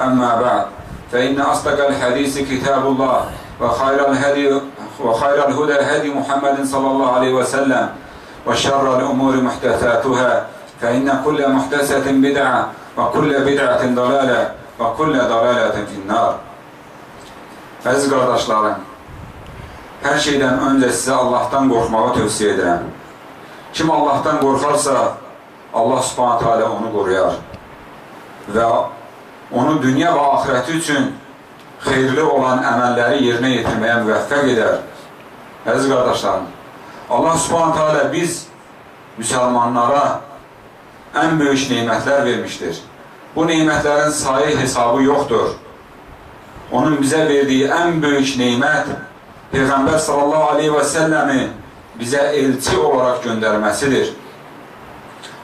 أما بعد فإن أصدق الحديث كتاب الله وخير الهدي وخير الهدى هدي محمد صلى الله عليه وسلم وشر الأمور محدثاتها فإن كل محدثة بدعة وكل بدعة ضلالة وكل ضلالة في النار Əziz qardaşlarım, hər şeydən öncə sizə Allahdan qorxmağı tövsiyə edirəm. Kim Allahdan qorxarsa, Allah subhanətə alə onu qoruyar və onu dünya və axirəti üçün xeyirli olan əməlləri yerinə yetirməyə müvəffəq edər. Əziz qardaşlarım, Allah subhanətə alə biz müsəlmanlara ən böyük neymətlər vermişdir. Bu neymətlərin sayı hesabı yoxdur. Onun bizə verdiyi ən böyük neymət Peyğəmbər sallallahu aleyhi və səlləmi bizə elçi olaraq göndərməsidir.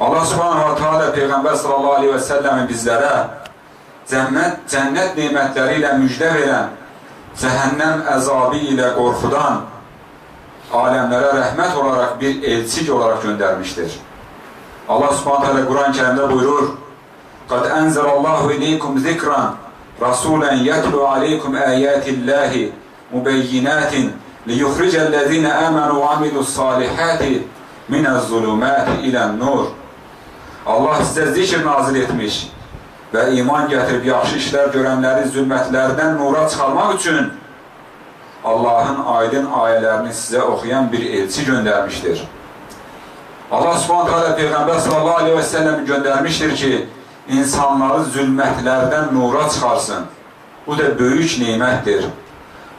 Allah subhanahu wa ta'ala Peyğəmbər sallallahu aleyhi və səlləmi bizlərə cənnət, cənnət neymətləri ilə müjdə verən, cəhənnəm əzabı ilə qorxudan, aləmlərə rəhmət olaraq bir elçik olaraq göndərmişdir. Allah subhanahu ta'ala Quran-ı kərimdə buyurur, قَدْ أَنْزَلَ اللّٰهُ إِلَيْكُمْ ذِكْرًا رَسُولًا يَتْلُوا عَلَيْكُمْ آيَاتِ اللّٰهِ مُبَيِّنَاتٍ لِيُخْرِجَ الَّذِينَ آمَنُوا وَعَمِلُوا الصَّالِحَاتِ مِنَ الظُّلُمَاتِ إِلَى النُّورِ Allah sizə zikr nazil etmiş və iman gətirib yaxşı işlər görənləri zülmətlərdən nura çıxarmaq üçün Allahın aydın ayələrini sizə oxuyan bir elçi göndərmişdir. Allah subhanətə alə Peyğəmbər sallallahu aleyhi və səlləm göndərmişdir ki, insanları zülmətlərdən nura çıxarsın. Bu da böyük neymətdir.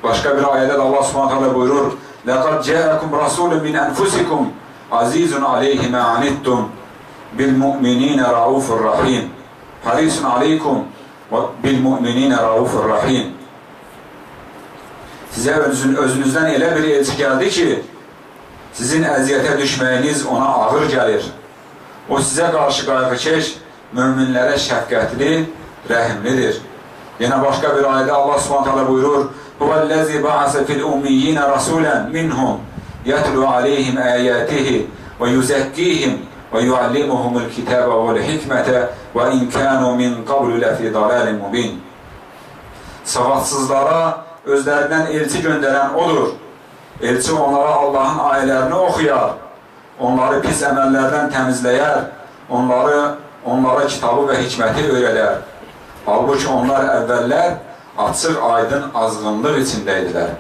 Başqa bir ayədə də Allah subhanətə alə buyurur, لَقَدْ جَاءَكُمْ رَسُولٌ مِنْ أَنْفُسِكُمْ عَزِيزٌ عَلَيْهِ مَا عَنِتُّمْ بِالْمُؤْمِنِينَ رَعُوفٌ رَحِيمٌ حَرِيصٌ عَلَيْكُمْ بِالْمُؤْمِنِينَ رَعُوفٌ رَحِيمٌ Sizə özün, özünüzdən elə bir elçi gəldi ki, sizin əziyyətə düşməyiniz ona ağır gəlir. O sizə qarşı qayğıkeş, möminlərə şəfqətli, rəhimlidir. Yenə başqa bir ayədə Allah subhanətələ buyurur, Huvəl-ləzi ba'asə fil-ummiyyinə rasulən minhum yətlu aleyhim əyətihi və yüzəkkihim yuallimuhumul kitəbə vəl-hikmətə və inkənu min qablu ləfi dalalin mubin. Savadsızlara özlərindən elçi göndərən odur. Elçi onlara Allahın ayələrini oxuyar, onları pis əməllərdən təmizləyər, onları, onlara kitabı və hikməti öyrədər. Halbuki onlar əvvəllər açıq, aydın azğınlıq içində idilər.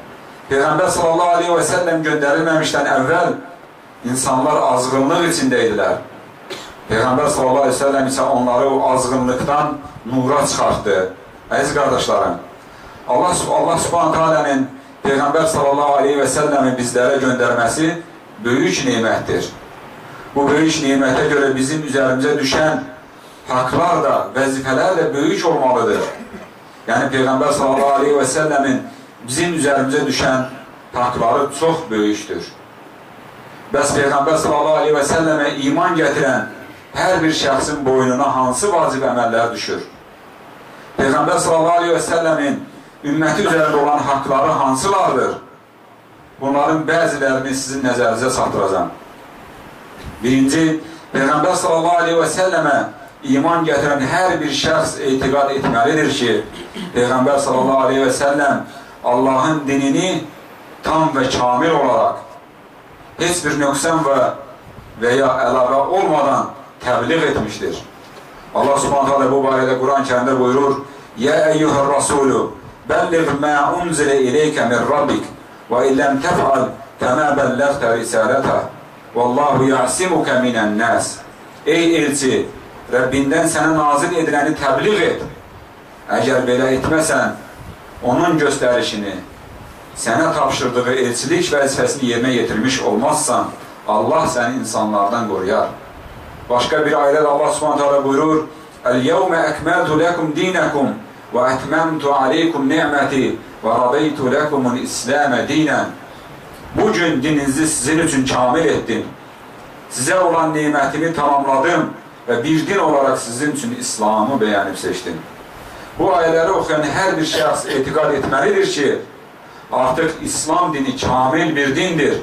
Peyğəmbər sallallahu aleyhi və səlləm göndərilməmişdən əvvəl insanlar azğınlıq içində idilər. Peyğəmbər sallallahu aleyhi və səlləm isə onları o azğınlıqdan nura çıxartdı. Əziz qardaşlarım, Allah, Allah subhanətə alənin Peyğəmbər sallallahu aleyhi və səlləmi bizlərə göndərməsi böyük neymətdir. Bu böyük neymətə görə bizim üzərimizə düşən haqlar da, vəzifələr də böyük olmalıdır. Yəni Peyğəmbər sallallahu aleyhi və səlləmin bizim üzərimizə düşən haqları çox böyükdür. Bəs Peyğəmbər sallallahu aleyhi və səlləmə iman gətirən hər bir şəxsin boynuna hansı vacib əməllər düşür? Peyğəmbər sallallahu aleyhi və səlləmin ümməti üzərində olan haqları hansılardır? Bunların bəzilərini sizin nəzərinizə çatdıracam. Birinci, Peyğəmbər sallallahu aleyhi və səlləmə iman gətirən hər bir şəxs etiqad etməlidir ki, Peyğəmbər sallallahu aleyhi və səlləm Allahın dinini tam və kamil olaraq heç bir nöqsən və və ya əlavə olmadan təbliğ etmişdir. Allah subhanət hələ bu barədə Quran-kəndə buyurur, Yə əyyuhər rasulü, bəlliq mə unzilə ileykə min Rabbik və illəm təfəl fəmə bəlləqtə risalətə və Allahu yəsimukə minən nəs. Ey elçi, Rəbbindən sənə nazil ediləni təbliğ et. Əgər belə etməsən, onun göstərişini, sənə tapşırdığı elçilik vəzifəsini yerinə yetirmiş olmazsan, Allah səni insanlardan qoruyar. Başqa bir ayədə Allah Subhanahu taala buyurur: "El-yevme ekmeltu lekum dinakum ve etmemtu aleykum ni'meti ve radaytu lekumul İslam dinen." Bu gün dininizi sizin üçün kamil etdim. Sizə olan nemətimi tamamladım və bir din olaraq sizin üçün İslamı bəyənib seçdim. Bu ayələri oxuyan hər bir şəxs etiqad etməlidir ki, artıq İslam dini kamil bir dindir.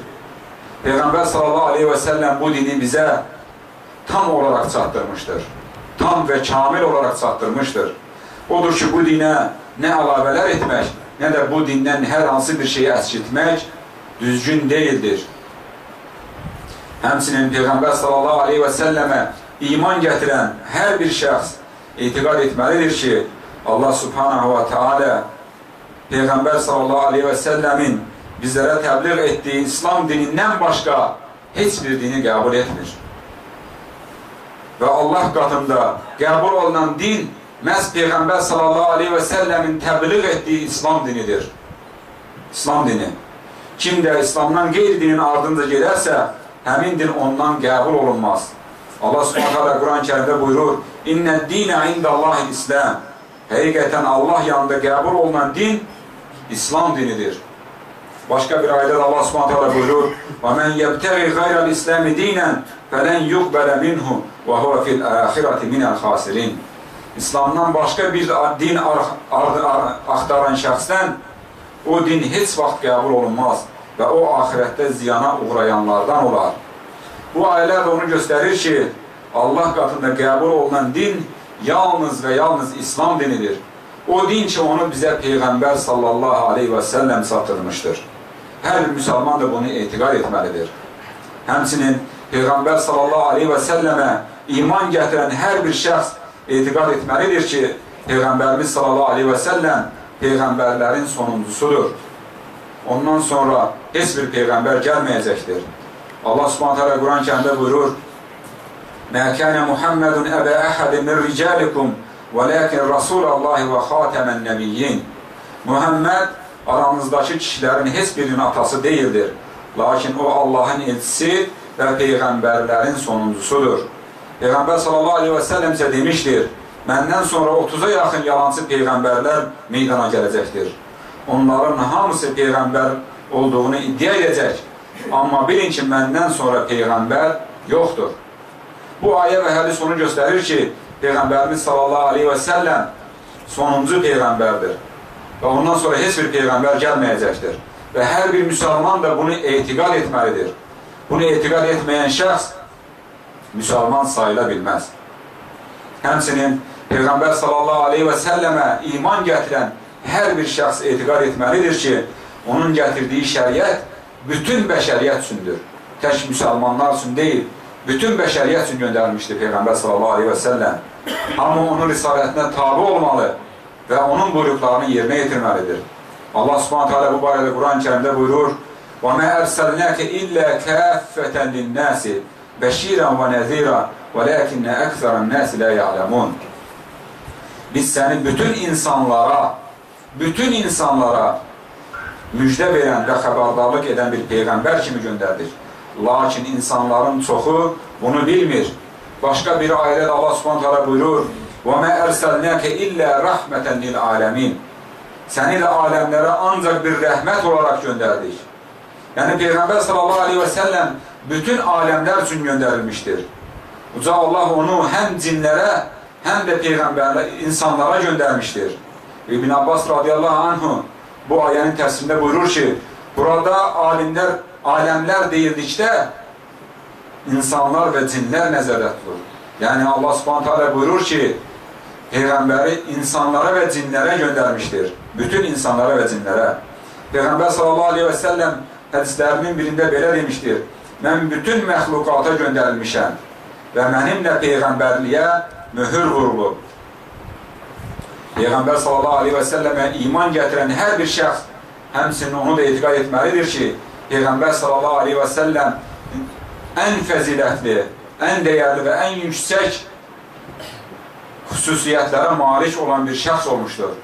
Peyğəmbər sallallahu aleyhi və səlləm bu dini bizə tam olaraq çatdırmışdır. Tam və kamil olaraq çatdırmışdır. Odur ki, bu dinə nə əlavələr etmək, nə də bu dindən hər hansı bir şeyi əskiltmək düzgün deyildir. Həmçinin Peyğəmbər sallallahu aleyhi və səlləmə iman gətirən hər bir şəxs etiqad etməlidir ki, Allah subhanahu wa ta'ala Peyğəmbər sallallahu aleyhi və səlləmin bizlərə təbliğ etdiyi İslam dinindən başqa heç bir dini qəbul etmir. Və Allah qatında qəbul olunan din məhz Peyğəmbər sallallahu aleyhi və səlləmin təbliğ etdiyi İslam dinidir. İslam dini. Kim də İslamdan qeyri dinin ardınca gedərsə, həmin din ondan qəbul olunmaz. Allah subhanətə Quran-ı kərimdə buyurur, İnnə dinə indallahi İslam. Həqiqətən Allah yanında qəbul olunan din İslam dinidir. Başka bir ayda Allah Subhanahu taala buyurur: "Ve men yebtagi gayral İslami dinen felen yuqbala minhu ve huve fil ahireti minel hasirin." İslamdan başka bir din aktaran şəxsdən o din heç vaxt qəbul olunmaz və o axirətdə ziyana uğrayanlardan olar. Bu ayələr onu göstərir ki, Allah qatında qəbul olunan din yalnız və yalnız İslam dinidir. O din ki, onu bizə Peyğəmbər sallallahu aleyhi və səlləm çatdırmışdır. Hər müsəlman da bunu etiqad etməlidir. Həmçinin Peyğəmbər sallallahu aleyhi və səlləmə iman gətirən hər bir şəxs etiqad etməlidir ki, Peyğəmbərimiz sallallahu aleyhi və səlləm peyğəmbərlərin sonuncusudur. Ondan sonra heç bir peyğəmbər gəlməyəcəkdir. Allah Subhanahu taala Quran-Kərimdə buyurur: "Mə kana Muhammedun əbə əhədin min ricalikum, velakin Rasulullah və xatamən nebiyyin." Muhammed aranızdakı kişilərin heç birinin atası deyildir. Lakin o Allahın elçisi və peyğəmbərlərin sonuncusudur. Peyğəmbər sallallahu aleyhi və səlləm isə demişdir: Məndən sonra 30-a yaxın yalancı peyğəmbərlər meydana gələcəkdir. Onların hamısı peyğəmbər olduğunu iddia edəcək. Amma bilin ki, məndən sonra peyğəmbər yoxdur. Bu ayə və hədis onu göstərir ki, Peyğəmbərimiz sallallahu aleyhi və səlləm sonuncu peyğəmbərdir. Və ondan sonra heç bir peyğəmbər gəlməyəcəkdir. Və hər bir müsəlman da bunu etiqad etməlidir. Bunu etiqad etməyən şəxs müsəlman sayıla bilməz. Həmçinin Peyğəmbər sallallahu aleyhi və səlləmə iman gətirən hər bir şəxs etiqad etməlidir ki, onun gətirdiyi şəriət bütün bəşəriyyət üçündür. Tək müsəlmanlar üçün deyil, bütün bəşəriyyət üçün göndərilmişdir Peyğəmbər sallallahu aleyhi və səlləm. Amma onun risalətinə tabi olmalı və onun buyruqlarını yerinə yetirməlidir. Allah subhanətə alə bu barədə Quran-ı kərimdə buyurur, وَمَا أَرْسَلْنَاكَ إِلَّا كَافَّةً لِلنَّاسِ بَشِيرًا وَنَذِيرًا وَلَكِنَّ أَكْثَرَ النَّاسِ لَا يَعْلَمُونَ Biz səni bütün insanlara, bütün insanlara müjdə verən və xəbərdarlıq edən bir Peyğəmbər kimi göndərdik. Lakin insanların çoxu bunu bilmir. Başqa bir ayədə Allah Subhanahu taala buyurur: "Və mə ərsəlnəkə illə rəhmətən lil aləmin." Səni də aləmlərə ancaq bir rəhmət olaraq göndərdik. Yəni Peyğəmbər sallallahu əleyhi və səlləm bütün aləmlər üçün göndərilmişdir. Uca Allah onu həm cinlərə, həm də peyğəmbərlərə, insanlara göndərmişdir. İbn Abbas radiyallahu anhu bu ayənin təfsirində buyurur ki, burada alimlər aləmlər deyildikdə insanlar və cinlər nəzərdə tutulur. Yəni Allah subhanət hələ buyurur ki, Peyğəmbəri insanlara və cinlərə göndərmişdir. Bütün insanlara və cinlərə. Peyğəmbər sallallahu aleyhi və səlləm hədislərinin birində belə demişdir. Mən bütün məxluqata göndərilmişəm və mənimlə Peyğəmbərliyə mühür vurulub. Peyğəmbər sallallahu aleyhi və səlləmə iman gətirən hər bir şəxs həmsinin onu da etiqad etməlidir ki, Peyğəmbər sallallahu aleyhi və səlləm ən fəzilətli, ən dəyərli və ən yüksək xüsusiyyətlərə malik olan bir şəxs olmuşdur.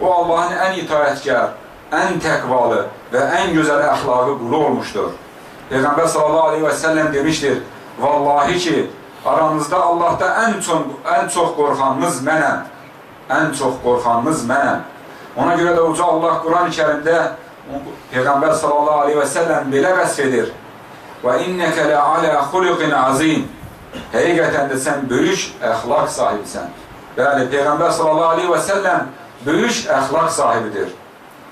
O, Allahın ən itayətkar, ən təqvalı və ən gözəl əxlaqı qulu olmuşdur. Peyğəmbər sallallahu aleyhi və səlləm demişdir, Vallahi ki, aranızda Allahda ən çox, ən çox qorxanınız mənəm. Ən çox qorxanınız mənəm. Ona görə də Uca Allah Quran-ı kərimdə Peyğəmbər sallallahu aleyhi və səlləm belə vəsf edir. Və innəkə lə alə xuluqin azim. Həqiqətən də sən böyük əxlaq sahibisən. Bəli, Peyğəmbər sallallahu aleyhi və səlləm böyük əxlaq sahibidir.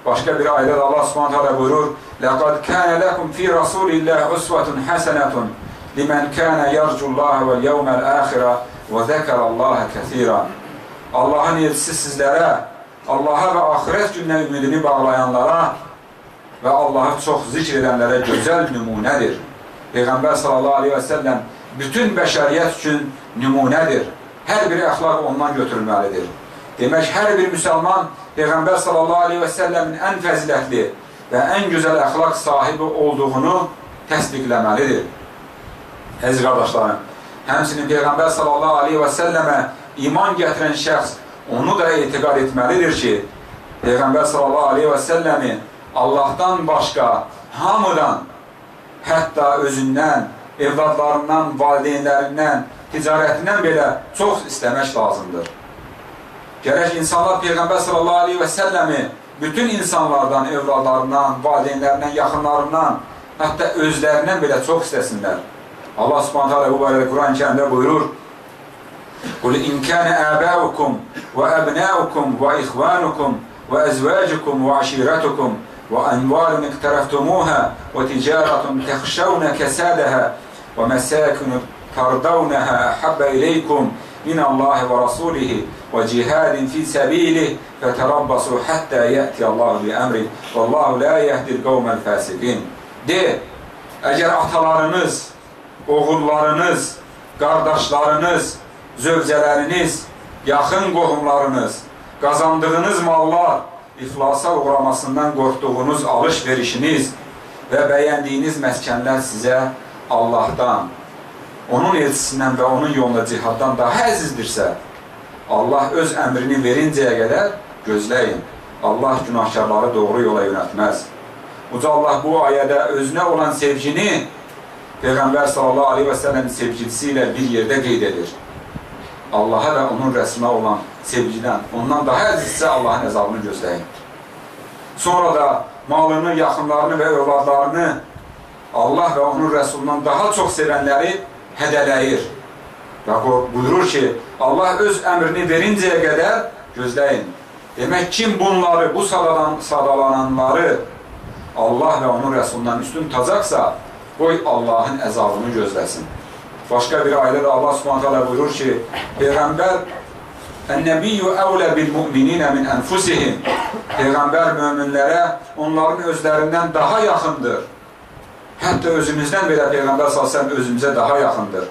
Başqa bir ayədə Allah Subhanahu taala buyurur: "Laqad kana lakum fi rasulillahi uswatun hasanatun limen kana yarjullaha vel yevmel ahira ve zekarallaha kesiran." Allahın elçisi sizlərə, Allaha və axirət gününə ümidini bağlayanlara və Allahı çox zikr edənlərə gözəl nümunədir. Peyğəmbər sallallahu aleyhi və səlləm bütün bəşəriyyət üçün nümunədir. Hər bir əxlaq ondan götürülməlidir. Demək, hər bir müsəlman Peyğəmbər sallallahu aleyhi və səlləmin ən fəzilətli və ən gözəl əxlaq sahibi olduğunu təsdiqləməlidir. Əziz qardaşlarım, həmsinin Peyğəmbər sallallahu aleyhi və səlləmə iman gətirən şəxs onu da etiqad etməlidir ki, Peyğəmbər sallallahu aleyhi və səlləmi Allahdan başqa hamıdan, hətta özündən, evladlarından, valideynlərindən, ticarətindən belə çox istəmək lazımdır. Gərək insanlar Peyğəmbər sallallahu aleyhi və səlləmi bütün insanlardan, evladlarından, valideynlərindən, yaxınlarından, hətta özlərindən belə çox istəsinlər. Allah subhanət hələ bu barədə Quran-ı kərimdə buyurur, Qul in kənə əbəukum və əbnəukum və ixvanukum və əzvəcukum və aşirətukum və ənvalun iqtərəftumuhə və ticarətun təxşəvnə kəsədəhə və məsəkunu tardavnəhə əhabbə iləykum min Allah və rasulihi və cihadin fi səbilih fətərabbasu həttə yəti Allah bi əmri və Allah la yəhdir qavməl fəsiqin. De, əgər atalarınız, oğullarınız, qardaşlarınız, zövcələriniz, yaxın qohumlarınız, qazandığınız mallar, iflasa uğramasından qorxduğunuz alış-verişiniz və bəyəndiyiniz məskənlər sizə Allahdan, onun elçisindən və onun yolunda cihaddan daha əzizdirsə, Allah öz əmrini verincəyə qədər gözləyin. Allah günahkarları doğru yola yönətməz. Uca Allah bu ayədə özünə olan sevgini Peyğəmbər sallallahu aleyhi və səlləm sevgilisi ilə bir yerdə qeyd edir. Allaha və onun rəsmə olan sevgidən, ondan daha əzizsə Allahın əzabını gözləyin. Sonra da malını, yaxınlarını və övladlarını Allah və onun rəsulundan daha çox sevənləri hədələyir. Və buyurur ki, Allah öz əmrini verincəyə qədər gözləyin. Demək, kim bunları, bu sadalan, sadalananları Allah və onun rəsulundan üstün tutacaqsa, qoy Allahın əzabını gözləsin. Başqa bir ayədə Allah subhanət hələ buyurur ki, Peyğəmbər Ən-nəbiyyü əvlə bil-mü'mininə min ənfusihim Peyğəmbər möminlərə onların özlərindən daha yaxındır. Hətta özümüzdən belə Peyğəmbər s.ə.v özümüzə daha yaxındır.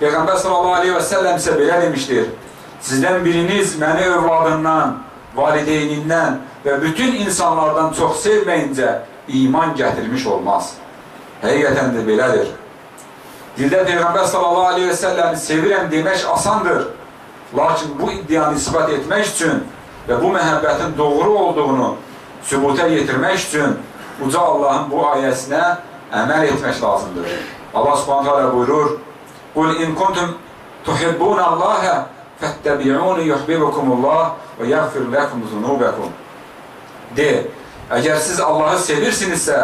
Peyğəmbər sallallahu aleyhi və səlləm isə belə demişdir, sizdən biriniz məni övladından, valideynindən və bütün insanlardan çox sevməyincə iman gətirmiş olmaz. Həqiqətən də belədir. Dildə Peyğəmbər sallallahu aleyhi və səlləmi sevirəm demək asandır. Lakin bu iddianı ispat etmək üçün və bu məhəbbətin doğru olduğunu sübuta yetirmək üçün uca Allahın bu ayəsinə əməl etmək lazımdır. Allah subhanətə buyurur, Qul in kuntum tuhibbun Allaha fəttəbi'uni yuhibbukumullah və yəğfir ləkum zunubəkum. De, əgər siz Allahı sevirsinizsə,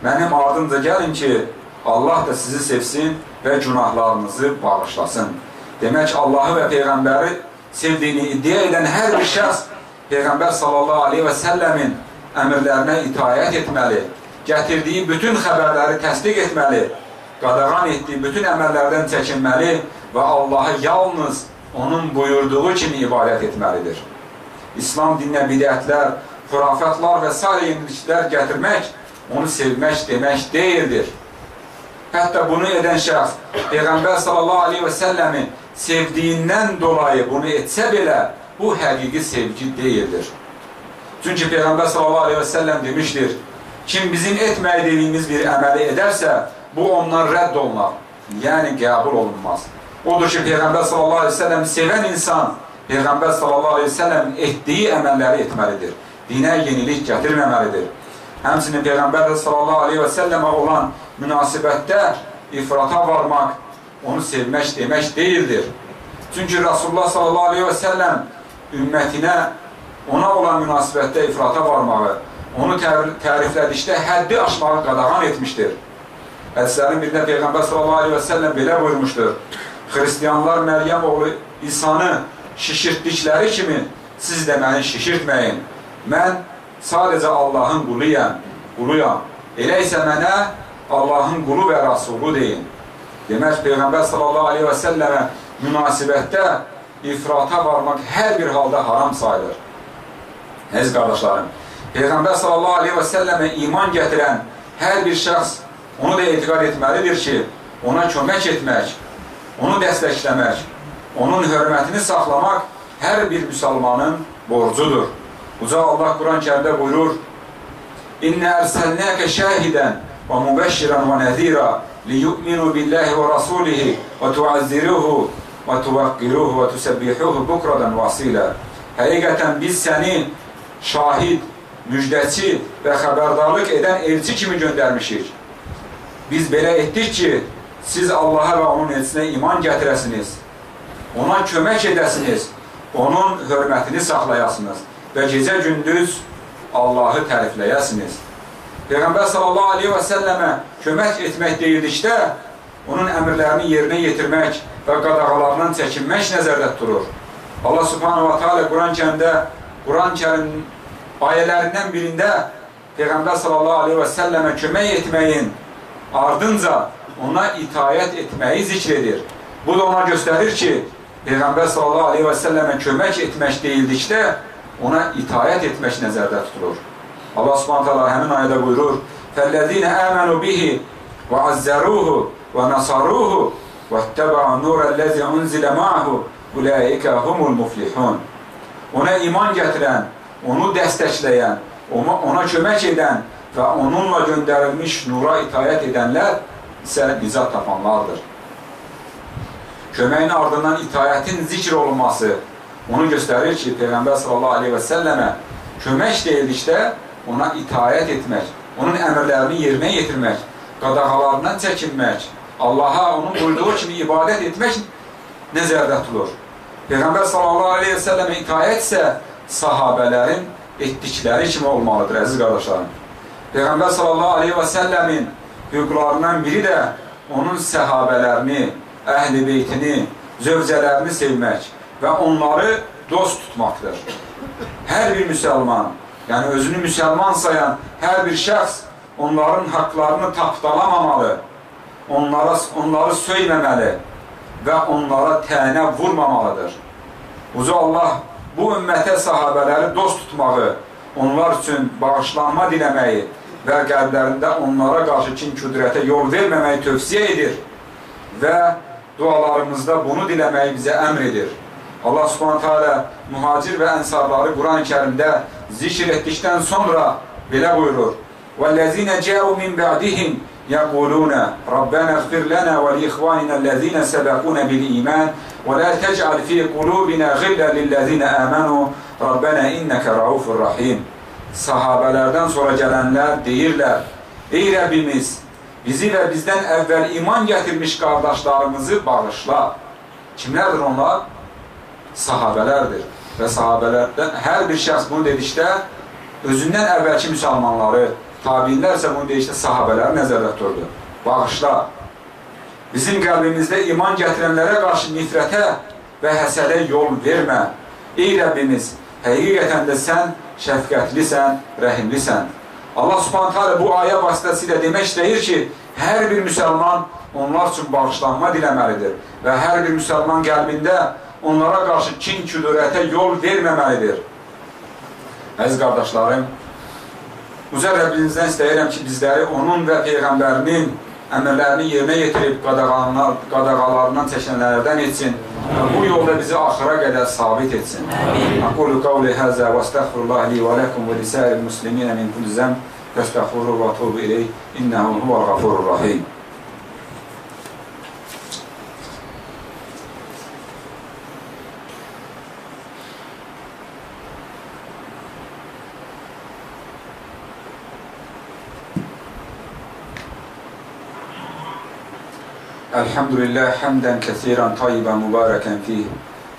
mənim ardınca gəlin ki, Allah da sizi sevsin və günahlarınızı bağışlasın. Demək, Allahı və Peyğəmbəri sevdiyini iddia edən hər bir şəxs Peyğəmbər sallallahu aleyhi və səlləmin əmrlərinə itayət etməli, gətirdiyi bütün xəbərləri təsdiq etməli qadağan etdiyi bütün əməllərdən çəkinməli və Allaha yalnız onun buyurduğu kimi ibadət etməlidir. İslam dininə bidətlər, xurafətlar və s. yeniliklər gətirmək, onu sevmək demək deyildir. Hətta bunu edən şəxs Peyğəmbər sallallahu aleyhi və səlləmi sevdiyindən dolayı bunu etsə belə, bu həqiqi sevgi deyildir. Çünki Peyğəmbər sallallahu aleyhi və səlləm demişdir, kim bizim etməyi dediyimiz bir əməli edərsə, bu ondan rədd olunar, yəni qəbul olunmaz. Odur ki, Peyğəmbər sallallahu aleyhi və səlləm sevən insan Peyğəmbər sallallahu aleyhi və səlləm etdiyi əməlləri etməlidir. Dinə yenilik gətirməməlidir. Həmçinin Peyğəmbər sallallahu aleyhi və səlləmə olan münasibətdə ifrata varmaq, onu sevmək demək deyildir. Çünki Rasulullah sallallahu aleyhi və səlləm ümmətinə ona olan münasibətdə ifrata varmağı, onu təriflədikdə həddi aşmağı qadağan etmişdir. Hədislərin birində Peyğəmbər sallallahu aleyhi və səlləm belə buyurmuşdur. Xristiyanlar Məryəm oğlu İsanı şişirtdikləri kimi siz də məni şişirtməyin. Mən sadəcə Allahın quluyam, quluyam. Elə isə mənə Allahın qulu və Rasulu deyin. Demək, Peyğəmbər sallallahu aleyhi və səlləmə münasibətdə ifrata varmaq hər bir halda haram sayılır. Əziz qardaşlarım, Peyğəmbər sallallahu aleyhi və səlləmə iman gətirən hər bir şəxs onu da etiqad etməlidir ki, ona kömək etmək, onu dəstəkləmək, onun hörmətini saxlamaq hər bir müsəlmanın borcudur. Uca Allah Quran-ı kərimdə buyurur, İnnə ərsəlnəkə şəhidən və rasulihi və tuazziruhu və tuvaqqiruhu və tusəbbihuhu bukradan vasilə. Həqiqətən biz səni şahid, müjdəçi və xəbərdarlıq edən elçi kimi göndərmişik. Biz belə etdik ki, siz Allaha və onun elçisinə iman gətirəsiniz, ona kömək edəsiniz, onun hörmətini saxlayasınız və gecə-gündüz Allahı tərifləyəsiniz. Peyğəmbər sallallahu aleyhi və səlləmə kömək etmək deyildikdə, onun əmrlərini yerinə yetirmək və qadağalarından çəkinmək nəzərdə tutulur. Allah subhanahu wa ta'ala Quran kəndə, Quran kərin ayələrindən birində Peyğəmbər sallallahu aleyhi və səlləmə kömək etməyin ardınca ona itayət etməyi zikr edir. Bu da ona göstərir ki, Peyğəmbər sallallahu aleyhi və səlləmə kömək etmək deyildikdə, ona itayət etmək nəzərdə tutulur. Allah Subhanahu taala həmin ayədə buyurur: "Fəllezîne âmenû bihi və azzarûhu və nasarûhu vəttaba'u nûrellezî unzile ma'ahu ulaika humul muflihun." Ona iman gətirən, onu dəstəkləyən, ona, ona kömək edən və onunla göndərilmiş nura itayət edənlər isə nicat tapanlardır. Köməyin ardından itayətin zikr olunması onu göstərir ki, Peyğəmbər sallallahu aleyhi və səlləmə kömək deyildikdə ona itayət etmək, onun əmrlərini yerinə yetirmək, qadağalarından çəkinmək, Allaha onun buyurduğu kimi ibadət etmək nəzərdə tutulur. Peyğəmbər sallallahu aleyhi və səlləmə itayət isə sahabələrin etdikləri kimi olmalıdır, əziz qardaşlarım. Peyğəmbər sallallahu aleyhi və səlləmin hüquqlarından biri də onun səhabələrini, əhl-i beytini, zövcələrini sevmək və onları dost tutmaqdır. Hər bir müsəlman, yəni özünü müsəlman sayan hər bir şəxs onların haqlarını tapdalamamalı, onlara, onları söyməməli və onlara tənə vurmamalıdır. Uca Allah bu ümmətə sahabələri dost tutmağı, onlar üçün bağışlanma diləməyi və qəlblərində onlara qarşı kin küdrətə yol verməməyi tövsiyə edir və dualarımızda bunu diləməyi bizə əmr edir. Allah subhanətə alə mühacir və ənsarları Quran-ı kərimdə zikr etdikdən sonra belə buyurur. وَالَّذِينَ جَاءُوا مِنْ بَعْدِهِمْ يَقُولُونَ رَبَّنَا اغْفِرْ لَنَا وَلِإِخْوَانِنَا الَّذِينَ سَبَقُونَ بِالْإِيمَانِ وَلَا تَجْعَلْ فِي قُلُوبِنَا غِلًّا لِلَّذِينَ آمَنُوا رَبَّنَا إِنَّكَ رَؤُوفٌ رَحِيمٌ Sahabələrdən sonra gələnlər deyirlər: Ey Rəbbimiz, bizi və bizdən əvvəl iman gətirmiş qardaşlarımızı bağışla. Kimlərdir onlar? sahabələrdir. Və sahabələrdən hər bir şəxs bunu dedikdə, özündən əvvəlki müsəlmanları, tabinlər isə bunu dedikdə sahabələri nəzərdə tuturdu. Bağışla. Bizim qəlbimizdə iman gətirənlərə qarşı nifrətə və həsədə yol vermə. Ey Rəbbimiz, həqiqətən də sən şəfqətlisən, rəhimlisən. Allah subhanət hələ bu ayə vasitəsilə demək istəyir ki, hər bir müsəlman onlar üçün bağışlanma diləməlidir və hər bir müsəlman qəlbində onlara qarşı kin küdurətə yol verməməlidir. Əziz qardaşlarım, Uca Rəbbinizdən istəyirəm ki, bizləri onun və Peyğəmbərinin əmrlərini yerinə yetirib qadağalarından çəkənlərdən etsin Bu yolda bizi axıra qədər sabit etsin. Aqulu qavli həzə və estəğfirullah li və ləkum və lisəil musliminə min kulli zəm fəstəğfiru və tubu ileyh innəhu huvəl الحمد لله حمدا كثيرا طيبا مباركا فيه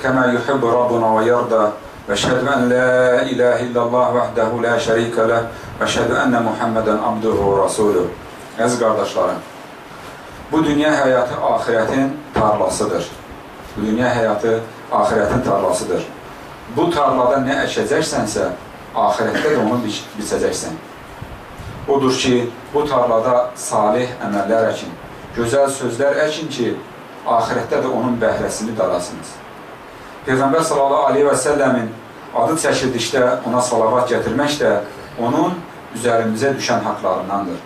كما يحب ربنا ويرضى واشهد ان لا اله الا الله وحده لا شريك له واشهد ان محمدا عبده ورسوله Əziz qardaşlarım, bu dünya həyatı axirətin tarlasıdır. Bu dünya həyatı axirətin tarlasıdır. Bu tarlada nə əkəcəksənsə, axirətdə də onu biç biçəcəksən. Odur ki, bu tarlada salih əməllər əkin, gözəl sözlər əkin ki, axirətdə də onun bəhrəsini dalasınız. Peyğəmbər sallallahu aleyhi və səlləmin adı çəkildikdə ona salavat gətirmək də onun üzərimizə düşən haqlarındandır.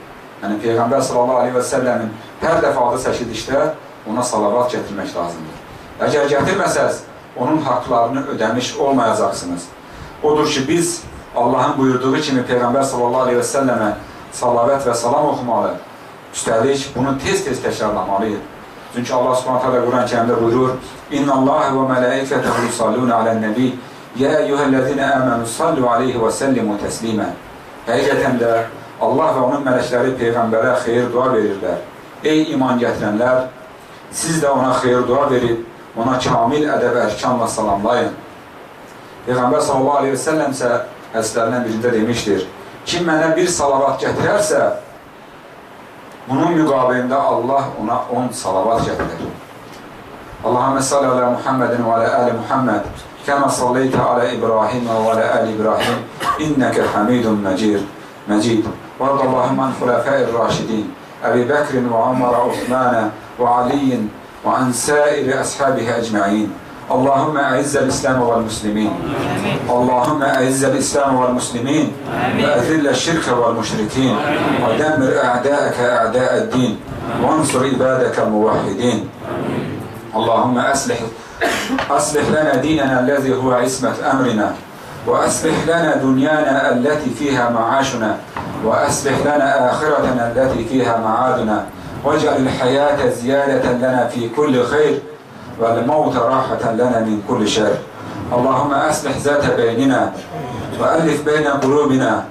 Yəni, Peyğəmbər sallallahu aleyhi və səlləmin hər dəfə adı çəkildikdə ona salavat gətirmək lazımdır. Əgər gətirməsəz, onun haqlarını ödəmiş olmayacaqsınız. Odur ki, biz Allahın buyurduğu kimi Peyğəmbər sallallahu aleyhi və səlləmə salavət və salam oxumalı. Üstəlik, bunu tez-tez təkrarlamalıyıq. Çünki Allah subhanət hələ Quran kərimdə buyurur, İnna Allah və mələikətəhu yusalluna aləl-nəbi Yə eyyuhəl-ləzinə əmənu sallu aleyhi və səllimu təslimə Həqiqətən də Allah və onun mələkləri Peyğəmbərə xeyir dua verirlər. Ey iman gətirənlər, siz də ona xeyir dua verib, ona kamil ədəb ərkanla salamlayın. Peyğəmbər sallallahu aleyhi və səlləm isə hədislərindən birində demişdir, kim mənə bir salavat gətirərsə, bunun müqabilində Allah ona 10 salavat gətirir. Allahümme salli ala Muhammedin və ala ali Muhammed kəmə salleytə ala İbrahim və ala ali İbrahim innəkə hamidun məcid. məcid. وارض اللهم عن خلفاء الراشدين أبي بكر وعمر وعثمان وعلي وعن سائر أصحابه أجمعين اللهم أعز الإسلام والمسلمين. اللهم أعز الإسلام والمسلمين. وأذل الشرك والمشركين. ودمر أعداءك أعداء الدين. وانصر عبادك الموحدين. اللهم أصلح أصلح لنا ديننا الذي هو عصمة أمرنا. وأصلح لنا دنيانا التي فيها معاشنا. وأصلح لنا آخرتنا التي فيها معادنا. واجعل الحياة زيادة لنا في كل خير. والموت راحة لنا من كل شر. اللهم أصلح ذات بيننا وألف بين قلوبنا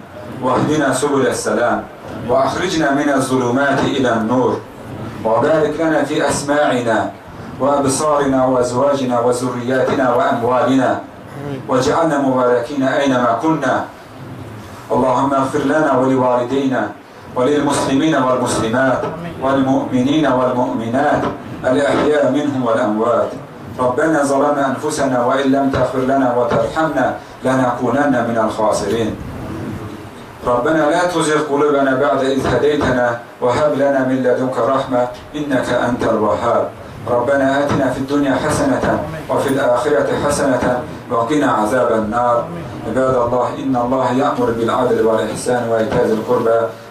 واهدنا سبل السلام وأخرجنا من الظلمات إلى النور. وبارك لنا في أسماعنا وأبصارنا وأزواجنا وذرياتنا وأموالنا. واجعلنا مباركين أينما كنا. اللهم اغفر لنا ولوالدينا وللمسلمين والمسلمات والمؤمنين والمؤمنات الأحياء منهم والأموات. ربنا ظلمنا أنفسنا وإن لم تغفر لنا وترحمنا لنكونن من الخاسرين. ربنا لا تزغ قلوبنا بعد إذ هديتنا وهب لنا من لدنك رحمة إنك أنت الوهاب. ربنا آتنا في الدنيا حسنة وفي الآخرة حسنة وقنا عذاب النار. عباد الله إن الله يأمر بالعدل والإحسان وإيتاء ذي القربى